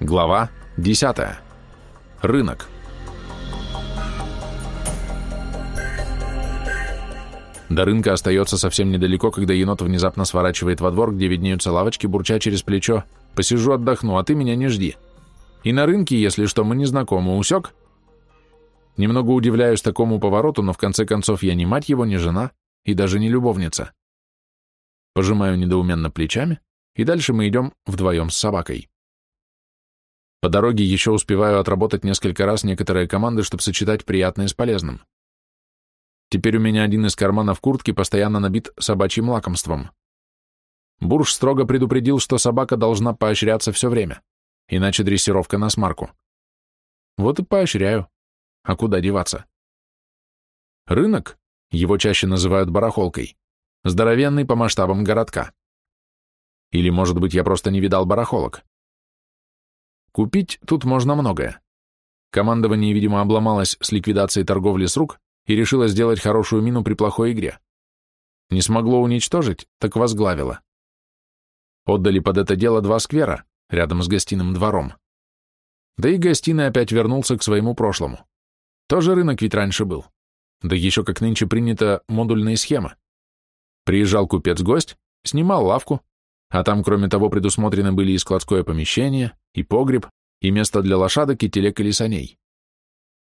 Глава 10. Рынок. До рынка остается совсем недалеко, когда енот внезапно сворачивает во двор, где виднеются лавочки, бурча через плечо. «Посижу, отдохну, а ты меня не жди. И на рынке, если что, мы не знакомы, усек?» Немного удивляюсь такому повороту, но в конце концов я не мать его, не жена и даже не любовница. Пожимаю недоуменно плечами, и дальше мы идем вдвоем с собакой. По дороге еще успеваю отработать несколько раз некоторые команды, чтобы сочетать приятное с полезным. Теперь у меня один из карманов куртки постоянно набит собачьим лакомством. Бурж строго предупредил, что собака должна поощряться все время, иначе дрессировка на смарку. Вот и поощряю. А куда деваться? Рынок, его чаще называют барахолкой, здоровенный по масштабам городка. Или, может быть, я просто не видал барахолок. Купить тут можно многое. Командование, видимо, обломалось с ликвидацией торговли с рук и решило сделать хорошую мину при плохой игре. Не смогло уничтожить, так возглавило. Отдали под это дело два сквера, рядом с гостиным двором. Да и гостиный опять вернулся к своему прошлому. Тоже рынок ведь раньше был. Да еще как нынче принята модульная схема. Приезжал купец-гость, снимал лавку, а там, кроме того, предусмотрены были и складское помещение, и погреб, и место для лошадок, и телег или саней.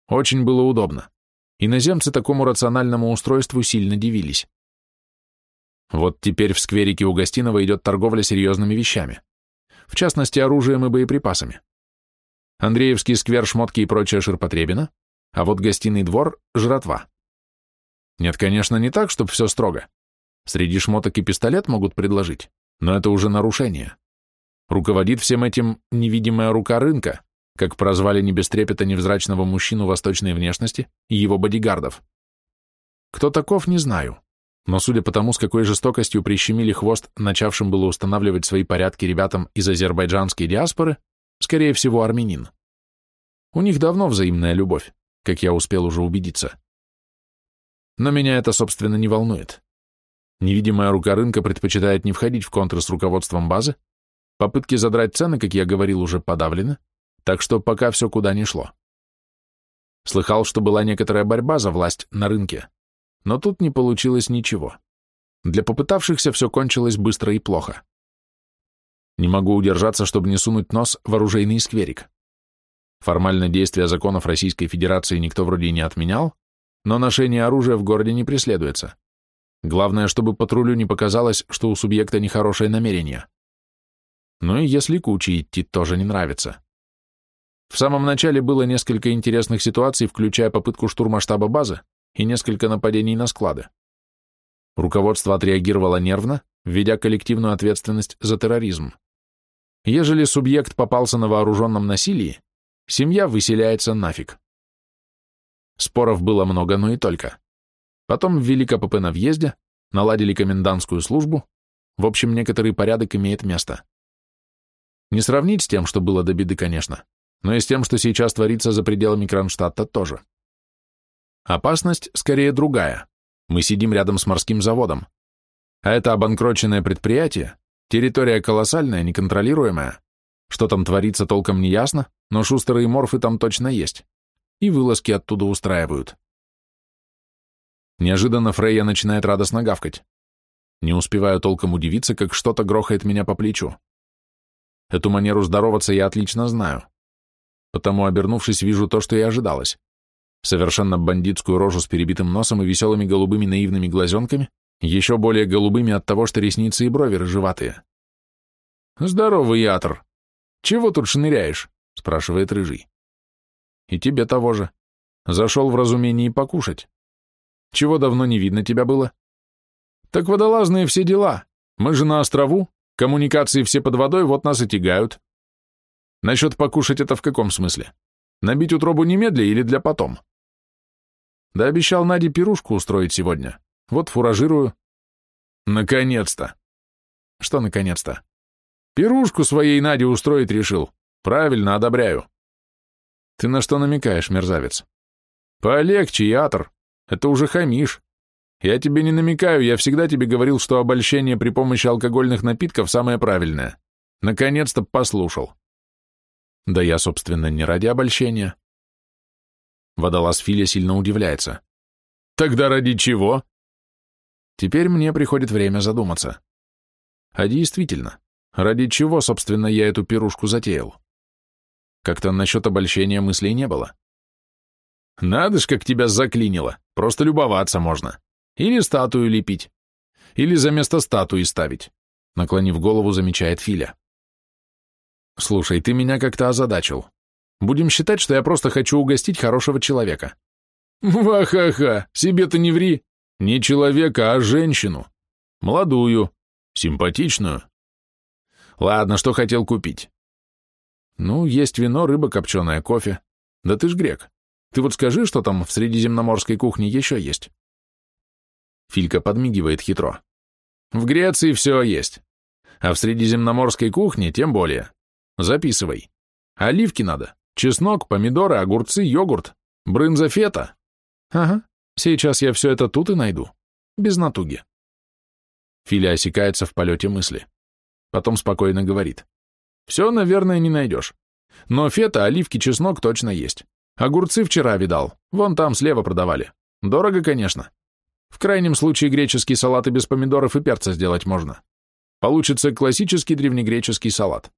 Очень было удобно. Иноземцы такому рациональному устройству сильно дивились. Вот теперь в скверике у гостиного идет торговля серьезными вещами. В частности, оружием и боеприпасами. Андреевский сквер, шмотки и прочее ширпотребина, а вот гостиный двор – жратва. Нет, конечно, не так, чтобы все строго. Среди шмоток и пистолет могут предложить, но это уже нарушение. Руководит всем этим невидимая рука рынка, как прозвали не без трепета невзрачного мужчину восточной внешности и его бодигардов. Кто таков, не знаю, но судя по тому, с какой жестокостью прищемили хвост начавшим было устанавливать свои порядки ребятам из азербайджанской диаспоры, скорее всего, армянин. У них давно взаимная любовь, как я успел уже убедиться. Но меня это, собственно, не волнует. Невидимая рука рынка предпочитает не входить в контры с руководством базы, Попытки задрать цены, как я говорил, уже подавлены, так что пока все куда ни шло. Слыхал, что была некоторая борьба за власть на рынке, но тут не получилось ничего. Для попытавшихся все кончилось быстро и плохо. Не могу удержаться, чтобы не сунуть нос в оружейный скверик. Формально действия законов Российской Федерации никто вроде и не отменял, но ношение оружия в городе не преследуется. Главное, чтобы патрулю не показалось, что у субъекта нехорошее намерение. Ну и если кучи идти тоже не нравится. В самом начале было несколько интересных ситуаций, включая попытку штурма штаба базы и несколько нападений на склады. Руководство отреагировало нервно, введя коллективную ответственность за терроризм. Ежели субъект попался на вооруженном насилии, семья выселяется нафиг. Споров было много, но и только. Потом ввели КПП на въезде, наладили комендантскую службу, в общем, некоторый порядок имеет место. Не сравнить с тем, что было до беды, конечно, но и с тем, что сейчас творится за пределами Кронштадта тоже. Опасность скорее другая. Мы сидим рядом с морским заводом. А это обанкроченное предприятие, территория колоссальная, неконтролируемая. Что там творится, толком не ясно, но шустерые морфы там точно есть. И вылазки оттуда устраивают. Неожиданно Фрейя начинает радостно гавкать. Не успеваю толком удивиться, как что-то грохает меня по плечу. Эту манеру здороваться я отлично знаю. Потому, обернувшись, вижу то, что и ожидалось. Совершенно бандитскую рожу с перебитым носом и веселыми голубыми наивными глазенками, еще более голубыми от того, что ресницы и брови рыжеватые. «Здоровый ятр! Чего тут шныряешь?» — спрашивает рыжий. «И тебе того же. Зашел в разумении покушать. Чего давно не видно тебя было?» «Так водолазные все дела. Мы же на острову, Коммуникации все под водой, вот нас и тягают. Насчет покушать это в каком смысле? Набить утробу немедля или для потом? Да обещал Наде пирушку устроить сегодня. Вот фуражирую. Наконец-то. Что наконец-то? Пирушку своей Наде устроить решил. Правильно, одобряю. Ты на что намекаешь, мерзавец? Полегче, Ятор. Это уже хамишь. Я тебе не намекаю, я всегда тебе говорил, что обольщение при помощи алкогольных напитков самое правильное. Наконец-то послушал. Да я, собственно, не ради обольщения. Водолаз Филя сильно удивляется. Тогда ради чего? Теперь мне приходит время задуматься. А действительно, ради чего, собственно, я эту пирушку затеял? Как-то насчет обольщения мыслей не было. Надо ж, как тебя заклинило, просто любоваться можно. Или статую лепить. Или за место статуи ставить. Наклонив голову, замечает Филя. Слушай, ты меня как-то озадачил. Будем считать, что я просто хочу угостить хорошего человека. Ва-ха-ха, себе-то не ври. Не человека, а женщину. Молодую, симпатичную. Ладно, что хотел купить? Ну, есть вино, рыба копченая, кофе. Да ты ж грек. Ты вот скажи, что там в средиземноморской кухне еще есть. Филька подмигивает хитро. В Греции все есть. А в средиземноморской кухне тем более. Записывай. Оливки надо. Чеснок, помидоры, огурцы, йогурт. Брынза фета. Ага, сейчас я все это тут и найду. Без натуги. Филя осекается в полете мысли. Потом спокойно говорит. Все, наверное, не найдешь. Но фета, оливки, чеснок точно есть. Огурцы вчера видал. Вон там слева продавали. Дорого, конечно. В крайнем случае греческий салат и без помидоров и перца сделать можно. Получится классический древнегреческий салат.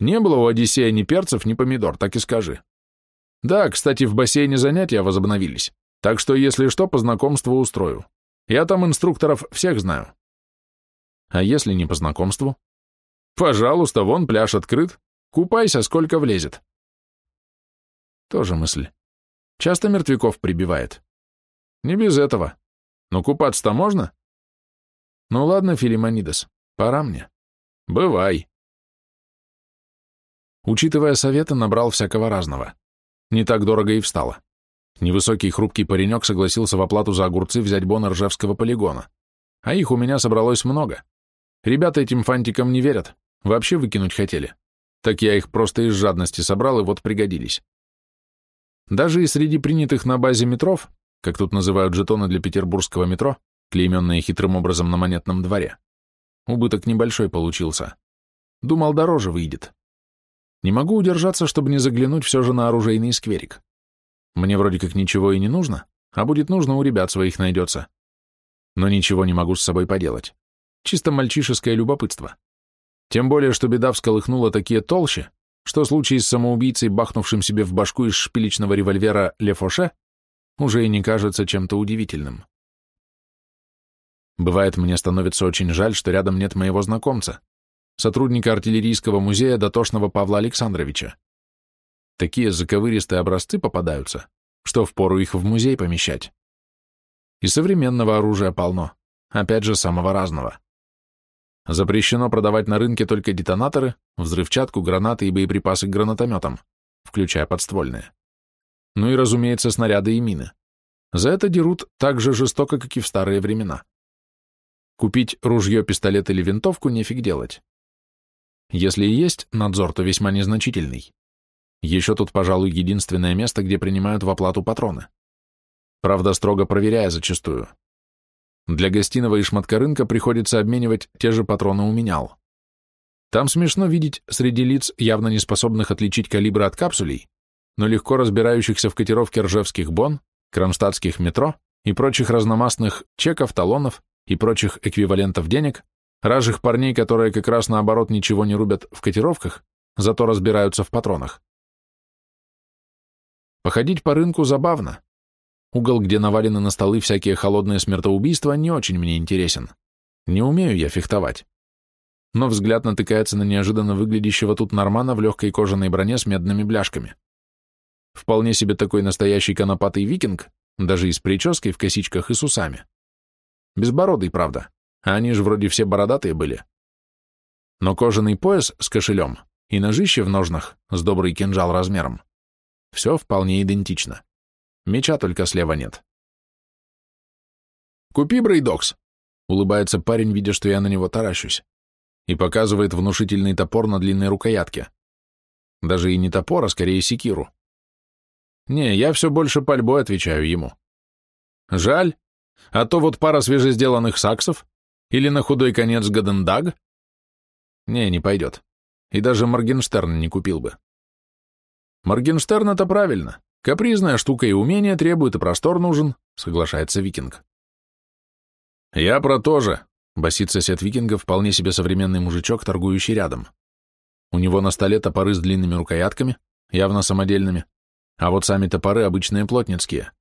Не было у Одиссея ни перцев, ни помидор, так и скажи. Да, кстати, в бассейне занятия возобновились, так что, если что, по знакомству устрою. Я там инструкторов всех знаю. А если не по знакомству? Пожалуйста, вон пляж открыт. Купайся, сколько влезет. Тоже мысль. Часто мертвяков прибивает. Не без этого. Но купаться-то можно? Ну ладно, Филимонидес, пора мне. Бывай. Учитывая советы, набрал всякого разного. Не так дорого и встало. Невысокий хрупкий паренек согласился в оплату за огурцы взять бон Ржевского полигона. А их у меня собралось много. Ребята этим фантикам не верят, вообще выкинуть хотели. Так я их просто из жадности собрал, и вот пригодились. Даже и среди принятых на базе метров, как тут называют жетоны для петербургского метро, клейменные хитрым образом на монетном дворе, убыток небольшой получился. Думал, дороже выйдет. Не могу удержаться, чтобы не заглянуть все же на оружейный скверик. Мне вроде как ничего и не нужно, а будет нужно, у ребят своих найдется. Но ничего не могу с собой поделать. Чисто мальчишеское любопытство. Тем более, что беда всколыхнула такие толще, что случай с самоубийцей, бахнувшим себе в башку из шпилечного револьвера Лефоше, уже и не кажется чем-то удивительным. Бывает, мне становится очень жаль, что рядом нет моего знакомца, сотрудника артиллерийского музея дотошного Павла Александровича. Такие заковыристые образцы попадаются, что впору их в музей помещать. И современного оружия полно, опять же самого разного. Запрещено продавать на рынке только детонаторы, взрывчатку, гранаты и боеприпасы к гранатометам, включая подствольные. Ну и, разумеется, снаряды и мины. За это дерут так же жестоко, как и в старые времена. Купить ружье, пистолет или винтовку нефиг делать. Если и есть надзор, то весьма незначительный. Еще тут, пожалуй, единственное место, где принимают в оплату патроны. Правда, строго проверяя зачастую. Для гостиного и шматкорынка приходится обменивать те же патроны у менял. Там смешно видеть среди лиц, явно не способных отличить калибры от капсулей, но легко разбирающихся в котировке ржевских бон, кронштадтских метро и прочих разномастных чеков, талонов и прочих эквивалентов денег, ражих парней, которые как раз наоборот ничего не рубят в котировках, зато разбираются в патронах. Походить по рынку забавно, Угол, где навалены на столы всякие холодные смертоубийства, не очень мне интересен. Не умею я фехтовать. Но взгляд натыкается на неожиданно выглядящего тут нормана в легкой кожаной броне с медными бляшками. Вполне себе такой настоящий конопатый викинг, даже и с прической в косичках и с усами. Безбородый, правда, а они же вроде все бородатые были. Но кожаный пояс с кошелем и ножище в ножнах с добрый кинжал размером. Все вполне идентично. Меча только слева нет. «Купи брейдокс», — улыбается парень, видя, что я на него таращусь, и показывает внушительный топор на длинной рукоятке. Даже и не топор, а скорее секиру. Не, я все больше пальбой отвечаю ему. Жаль, а то вот пара свежесделанных саксов или на худой конец Гадендаг. Не, не пойдет. И даже Моргенштерн не купил бы. Моргенштерн — это правильно. Капризная штука и умение требует, и простор нужен, соглашается викинг. Я про то же, басит сосед викинга, вполне себе современный мужичок, торгующий рядом. У него на столе топоры с длинными рукоятками, явно самодельными, а вот сами топоры обычные плотницкие.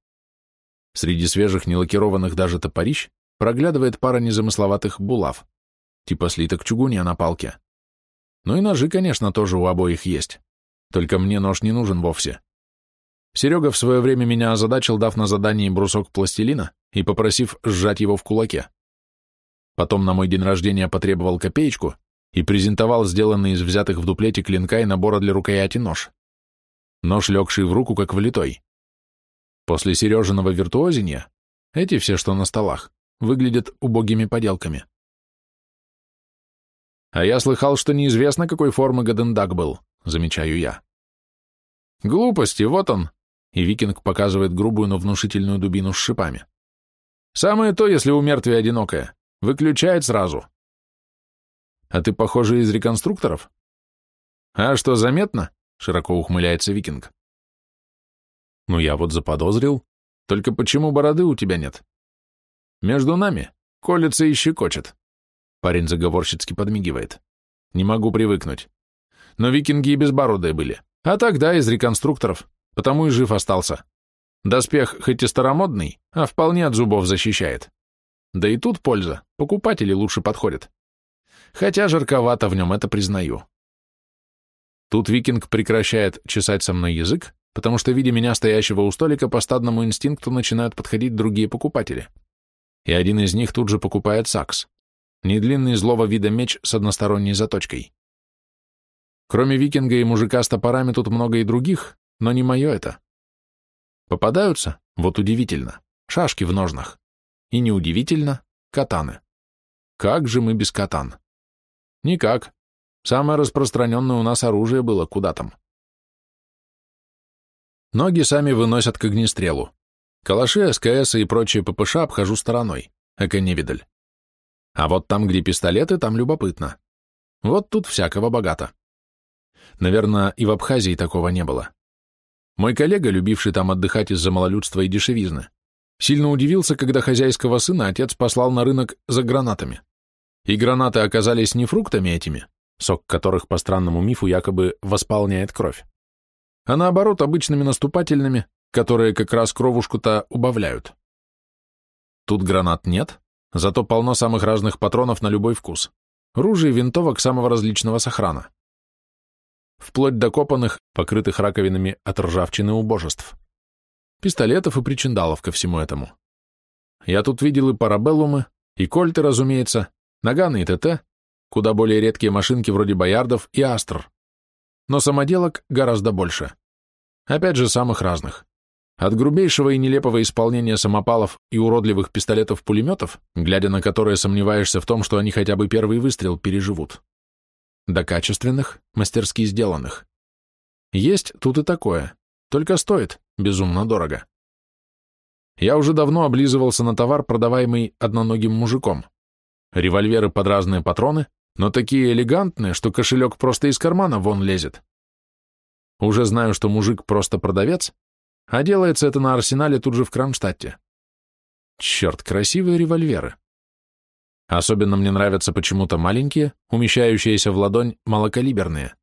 Среди свежих, нелакированных даже топорищ проглядывает пара незамысловатых булав, типа слиток чугуня на палке. Ну и ножи, конечно, тоже у обоих есть. Только мне нож не нужен вовсе. Серега в свое время меня озадачил, дав на задание брусок пластилина и попросив сжать его в кулаке. Потом на мой день рождения потребовал копеечку и презентовал сделанный из взятых в дуплете клинка и набора для рукояти нож. Нож, легший в руку, как влитой. После Сережиного виртуозения эти все, что на столах, выглядят убогими поделками. А я слыхал, что неизвестно, какой формы Гадендак был, замечаю я. Глупости, вот он. И викинг показывает грубую, но внушительную дубину с шипами. Самое то, если у мертвия одинокая. Выключает сразу. А ты, похоже, из реконструкторов? А что, заметно? Широко ухмыляется викинг. Ну, я вот заподозрил. Только почему бороды у тебя нет? Между нами колется и щекочет. Парень заговорщицки подмигивает. Не могу привыкнуть. Но викинги и безбородые были. А тогда из реконструкторов, потому и жив остался. Доспех хоть и старомодный, а вполне от зубов защищает. Да и тут польза, покупатели лучше подходят. Хотя жарковато в нем, это признаю. Тут викинг прекращает чесать со мной язык, потому что, видя меня, стоящего у столика, по стадному инстинкту начинают подходить другие покупатели. И один из них тут же покупает сакс. Недлинный злого вида меч с односторонней заточкой. Кроме викинга и мужика с топорами тут много и других, но не мое это. Попадаются, вот удивительно, шашки в ножнах. И неудивительно, катаны. Как же мы без катан? Никак. Самое распространенное у нас оружие было, куда там. Ноги сами выносят к огнестрелу. Калаши, СКС и прочие ППШ обхожу стороной, эко-невидаль. А вот там, где пистолеты, там любопытно. Вот тут всякого богато. Наверное, и в Абхазии такого не было. Мой коллега, любивший там отдыхать из-за малолюдства и дешевизны, сильно удивился, когда хозяйского сына отец послал на рынок за гранатами. И гранаты оказались не фруктами этими, сок которых по странному мифу якобы восполняет кровь, а наоборот обычными наступательными, которые как раз кровушку-то убавляют. Тут гранат нет, зато полно самых разных патронов на любой вкус, ружей винтовок самого различного сохрана вплоть до копанных, покрытых раковинами от ржавчины убожеств. Пистолетов и причиндалов ко всему этому. Я тут видел и парабеллумы, и кольты, разумеется, наганы и ТТ, куда более редкие машинки вроде боярдов и астр. Но самоделок гораздо больше. Опять же, самых разных. От грубейшего и нелепого исполнения самопалов и уродливых пистолетов-пулеметов, глядя на которые сомневаешься в том, что они хотя бы первый выстрел переживут, до качественных, мастерски сделанных. Есть тут и такое, только стоит безумно дорого. Я уже давно облизывался на товар, продаваемый одноногим мужиком. Револьверы под разные патроны, но такие элегантные, что кошелек просто из кармана вон лезет. Уже знаю, что мужик просто продавец, а делается это на арсенале тут же в Кронштадте. Черт, красивые револьверы. Особенно мне нравятся почему-то маленькие, умещающиеся в ладонь, малокалиберные.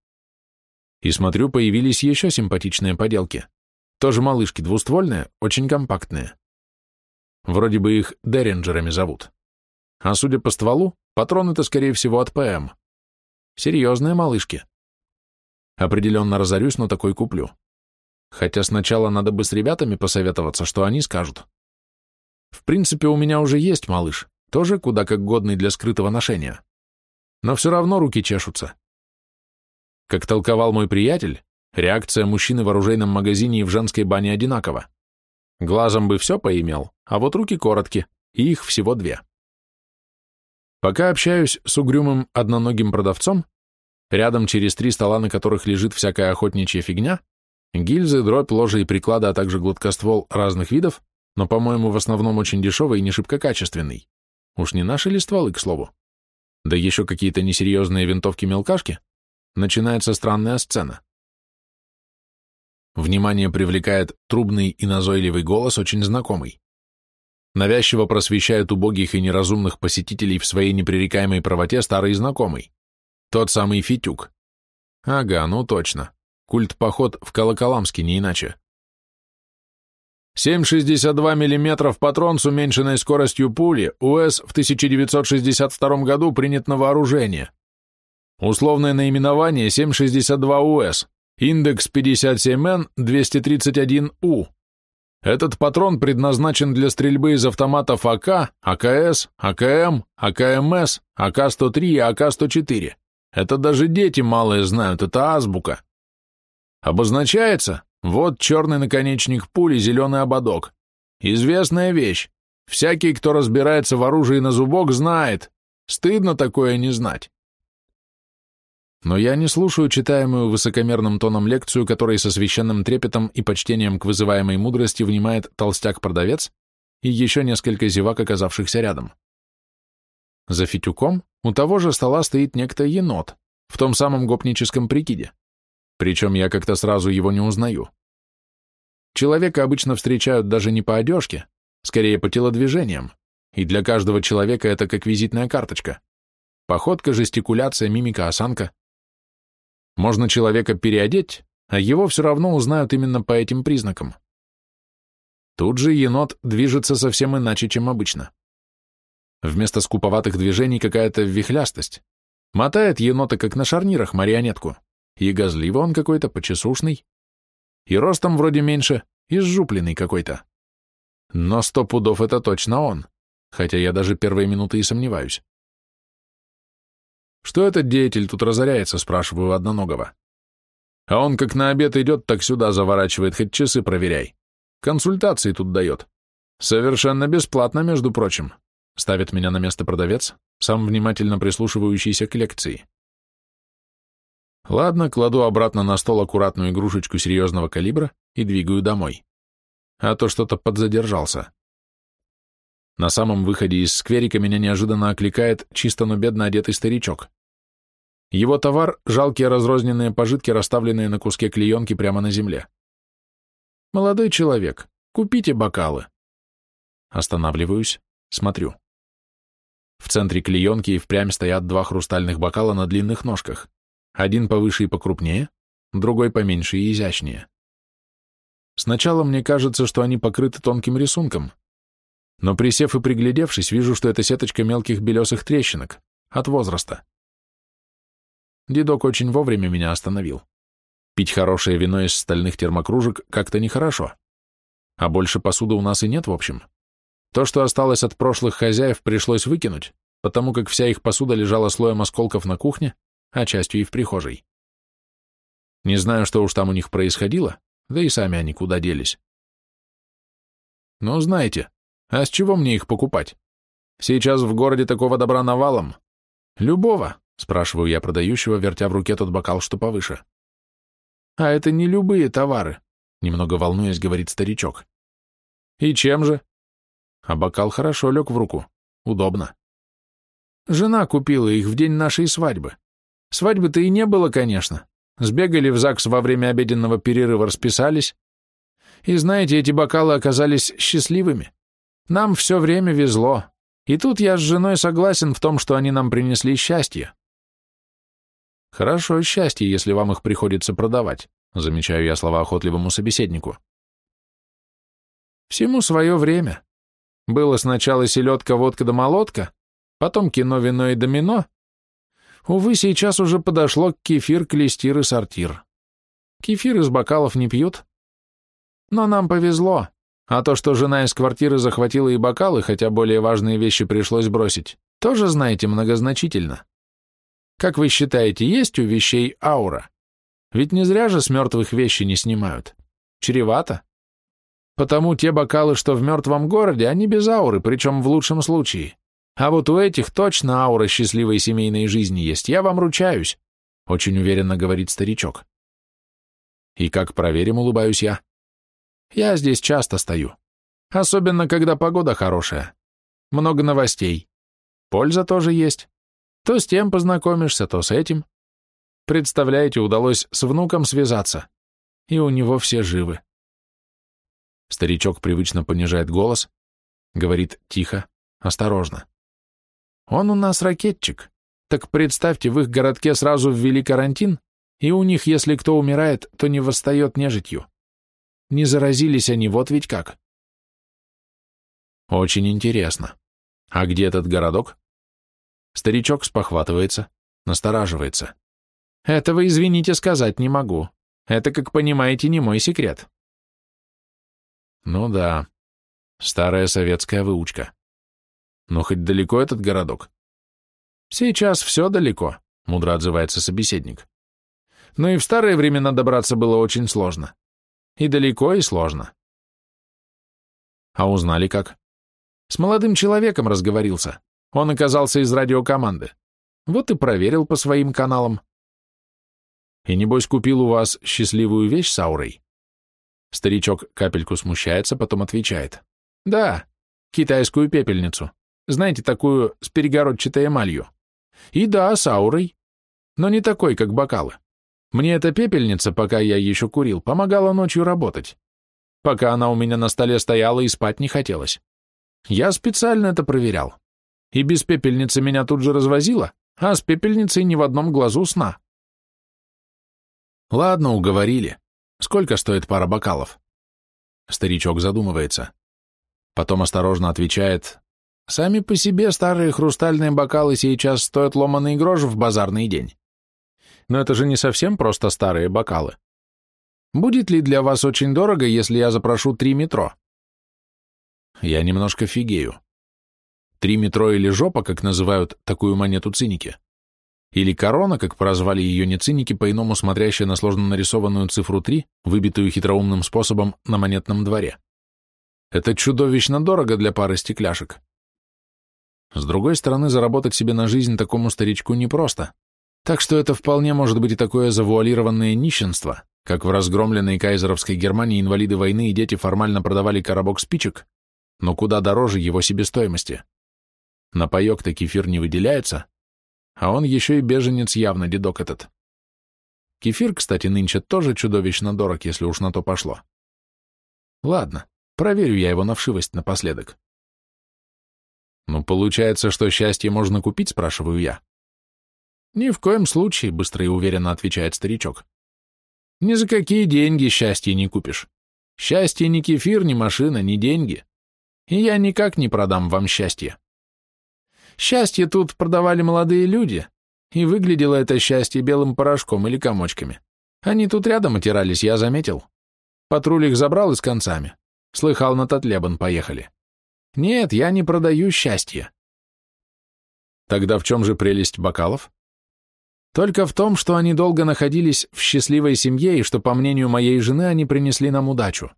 И смотрю, появились еще симпатичные поделки. Тоже малышки, двуствольные, очень компактные. Вроде бы их Деринджерами зовут. А судя по стволу, патроны-то, скорее всего, от ПМ. Серьезные малышки. Определенно разорюсь, но такой куплю. Хотя сначала надо бы с ребятами посоветоваться, что они скажут. В принципе, у меня уже есть малыш, тоже куда как годный для скрытого ношения. Но все равно руки чешутся. Как толковал мой приятель, реакция мужчины в оружейном магазине и в женской бане одинакова. Глазом бы все поимел, а вот руки коротки, и их всего две. Пока общаюсь с угрюмым одноногим продавцом, рядом через три стола, на которых лежит всякая охотничья фигня, гильзы, дробь, ложи и приклады, а также гладкоствол разных видов, но, по-моему, в основном очень дешевый и не шибко качественный. Уж не наши ли стволы, к слову? Да еще какие-то несерьезные винтовки-мелкашки? Начинается странная сцена. Внимание привлекает трубный и назойливый голос, очень знакомый. Навязчиво просвещает убогих и неразумных посетителей в своей непререкаемой правоте старый знакомый. Тот самый Фитюк. Ага, ну точно. Культ-поход в Колоколамске, не иначе. 7,62 мм патрон с уменьшенной скоростью пули УС в 1962 году принят на вооружение. Условное наименование 7,62 УС, индекс 57Н231У. Этот патрон предназначен для стрельбы из автоматов АК, АКС, АКМ, АКМС, АК-103 и АК-104. Это даже дети малые знают, это азбука. Обозначается вот черный наконечник пули, зеленый ободок. Известная вещь. Всякий, кто разбирается в оружии на зубок, знает. Стыдно такое не знать. Но я не слушаю читаемую высокомерным тоном лекцию, которой со священным трепетом и почтением к вызываемой мудрости внимает толстяк-продавец и еще несколько зевак, оказавшихся рядом. За фитюком у того же стола стоит некто енот, в том самом гопническом прикиде. Причем я как-то сразу его не узнаю. Человека обычно встречают даже не по одежке, скорее по телодвижениям, и для каждого человека это как визитная карточка. Походка, жестикуляция, мимика, осанка. Можно человека переодеть, а его все равно узнают именно по этим признакам. Тут же енот движется совсем иначе, чем обычно. Вместо скуповатых движений какая-то вихлястость. Мотает енота, как на шарнирах, марионетку. И газливо он какой-то, почесушный. И ростом вроде меньше, и сжупленный какой-то. Но сто пудов это точно он, хотя я даже первые минуты и сомневаюсь. «Что этот деятель тут разоряется?» — спрашиваю одноногого. А он как на обед идет, так сюда заворачивает, хоть часы проверяй. Консультации тут дает. Совершенно бесплатно, между прочим. Ставит меня на место продавец, сам внимательно прислушивающийся к лекции. Ладно, кладу обратно на стол аккуратную игрушечку серьезного калибра и двигаю домой. А то что-то подзадержался. На самом выходе из скверика меня неожиданно окликает чисто, но бедно одетый старичок. Его товар — жалкие разрозненные пожитки, расставленные на куске клеенки прямо на земле. «Молодой человек, купите бокалы». Останавливаюсь, смотрю. В центре клеенки и впрямь стоят два хрустальных бокала на длинных ножках. Один повыше и покрупнее, другой поменьше и изящнее. Сначала мне кажется, что они покрыты тонким рисунком, но присев и приглядевшись, вижу, что это сеточка мелких белесых трещинок от возраста. Дедок очень вовремя меня остановил. Пить хорошее вино из стальных термокружек как-то нехорошо. А больше посуды у нас и нет, в общем. То, что осталось от прошлых хозяев, пришлось выкинуть, потому как вся их посуда лежала слоем осколков на кухне, а частью и в прихожей. Не знаю, что уж там у них происходило, да и сами они куда делись. Но знаете, а с чего мне их покупать? Сейчас в городе такого добра навалом. Любого, спрашиваю я продающего, вертя в руке тот бокал, что повыше. А это не любые товары, немного волнуясь, говорит старичок. И чем же? А бокал хорошо лег в руку, удобно. Жена купила их в день нашей свадьбы. Свадьбы-то и не было, конечно. Сбегали в ЗАГС во время обеденного перерыва, расписались. И знаете, эти бокалы оказались счастливыми. Нам все время везло. И тут я с женой согласен в том, что они нам принесли счастье. Хорошо счастье, если вам их приходится продавать, замечаю я слова охотливому собеседнику. Всему свое время. Было сначала селедка, водка да молотка, потом кино, вино и домино, Увы, сейчас уже подошло кефир, клестир и сортир. Кефир из бокалов не пьют. Но нам повезло, а то, что жена из квартиры захватила и бокалы, хотя более важные вещи пришлось бросить, тоже, знаете, многозначительно. Как вы считаете, есть у вещей аура? Ведь не зря же с мертвых вещи не снимают. Чревато. Потому те бокалы, что в мертвом городе, они без ауры, причем в лучшем случае. А вот у этих точно аура счастливой семейной жизни есть, я вам ручаюсь, очень уверенно говорит старичок. И как проверим, улыбаюсь я. Я здесь часто стою. Особенно, когда погода хорошая. Много новостей. Польза тоже есть. То с тем познакомишься, то с этим. Представляете, удалось с внуком связаться. и у него все живы. Старичок привычно понижает голос, говорит тихо, осторожно. Он у нас ракетчик. Так представьте, в их городке сразу ввели карантин, и у них, если кто умирает, то не восстает нежитью. Не заразились они, вот ведь как. Очень интересно. А где этот городок? Старичок спохватывается, настораживается. Этого, извините, сказать не могу. Это, как понимаете, не мой секрет. Ну да, старая советская выучка. Но хоть далеко этот городок? Сейчас все далеко, мудро отзывается собеседник. Но и в старые времена добраться было очень сложно. И далеко, и сложно. А узнали как? С молодым человеком разговорился. Он оказался из радиокоманды. Вот и проверил по своим каналам. И небось купил у вас счастливую вещь с аурой? Старичок капельку смущается, потом отвечает. Да, китайскую пепельницу. Знаете, такую с перегородчатой эмалью. И да, с аурой. Но не такой, как бокалы. Мне эта пепельница, пока я еще курил, помогала ночью работать. Пока она у меня на столе стояла и спать не хотелось. Я специально это проверял. И без пепельницы меня тут же развозило, а с пепельницей ни в одном глазу сна. Ладно, уговорили. Сколько стоит пара бокалов? Старичок задумывается. Потом осторожно отвечает. Сами по себе старые хрустальные бокалы сейчас стоят ломаный грош в базарный день. Но это же не совсем просто старые бокалы. Будет ли для вас очень дорого, если я запрошу три метро? Я немножко фигею. Три метро или жопа, как называют такую монету циники. Или корона, как прозвали ее не циники, по-иному смотрящая на сложно нарисованную цифру 3, выбитую хитроумным способом на монетном дворе. Это чудовищно дорого для пары стекляшек. С другой стороны, заработать себе на жизнь такому старичку непросто. Так что это вполне может быть и такое завуалированное нищенство, как в разгромленной кайзеровской Германии инвалиды войны и дети формально продавали коробок спичек, но куда дороже его себестоимости. На паек-то кефир не выделяется, а он еще и беженец явно, дедок этот. Кефир, кстати, нынче тоже чудовищно дорог, если уж на то пошло. Ладно, проверю я его на вшивость напоследок. Ну, получается, что счастье можно купить, спрашиваю я. Ни в коем случае, быстро и уверенно отвечает старичок. Ни за какие деньги счастье не купишь. Счастье ни кефир, ни машина, ни деньги. И я никак не продам вам счастье. Счастье тут продавали молодые люди, и выглядело это счастье белым порошком или комочками. Они тут рядом отирались, я заметил. Патруль их забрал и с концами. Слыхал, на Татлебан поехали. Нет, я не продаю счастье. Тогда в чем же прелесть бокалов? Только в том, что они долго находились в счастливой семье и что, по мнению моей жены, они принесли нам удачу.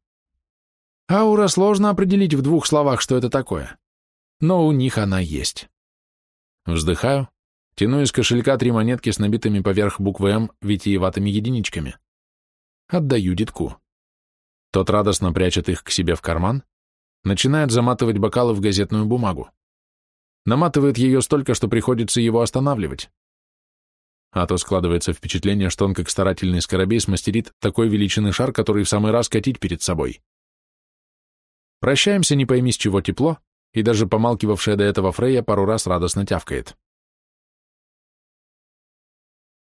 Аура сложно определить в двух словах, что это такое. Но у них она есть. Вздыхаю, тяну из кошелька три монетки с набитыми поверх буквы «М» витиеватыми единичками. Отдаю детку. Тот радостно прячет их к себе в карман, начинает заматывать бокалы в газетную бумагу. Наматывает ее столько, что приходится его останавливать. А то складывается впечатление, что он, как старательный скоробей, смастерит такой величины шар, который в самый раз катить перед собой. Прощаемся, не пойми с чего тепло, и даже помалкивавшая до этого Фрейя пару раз радостно тявкает.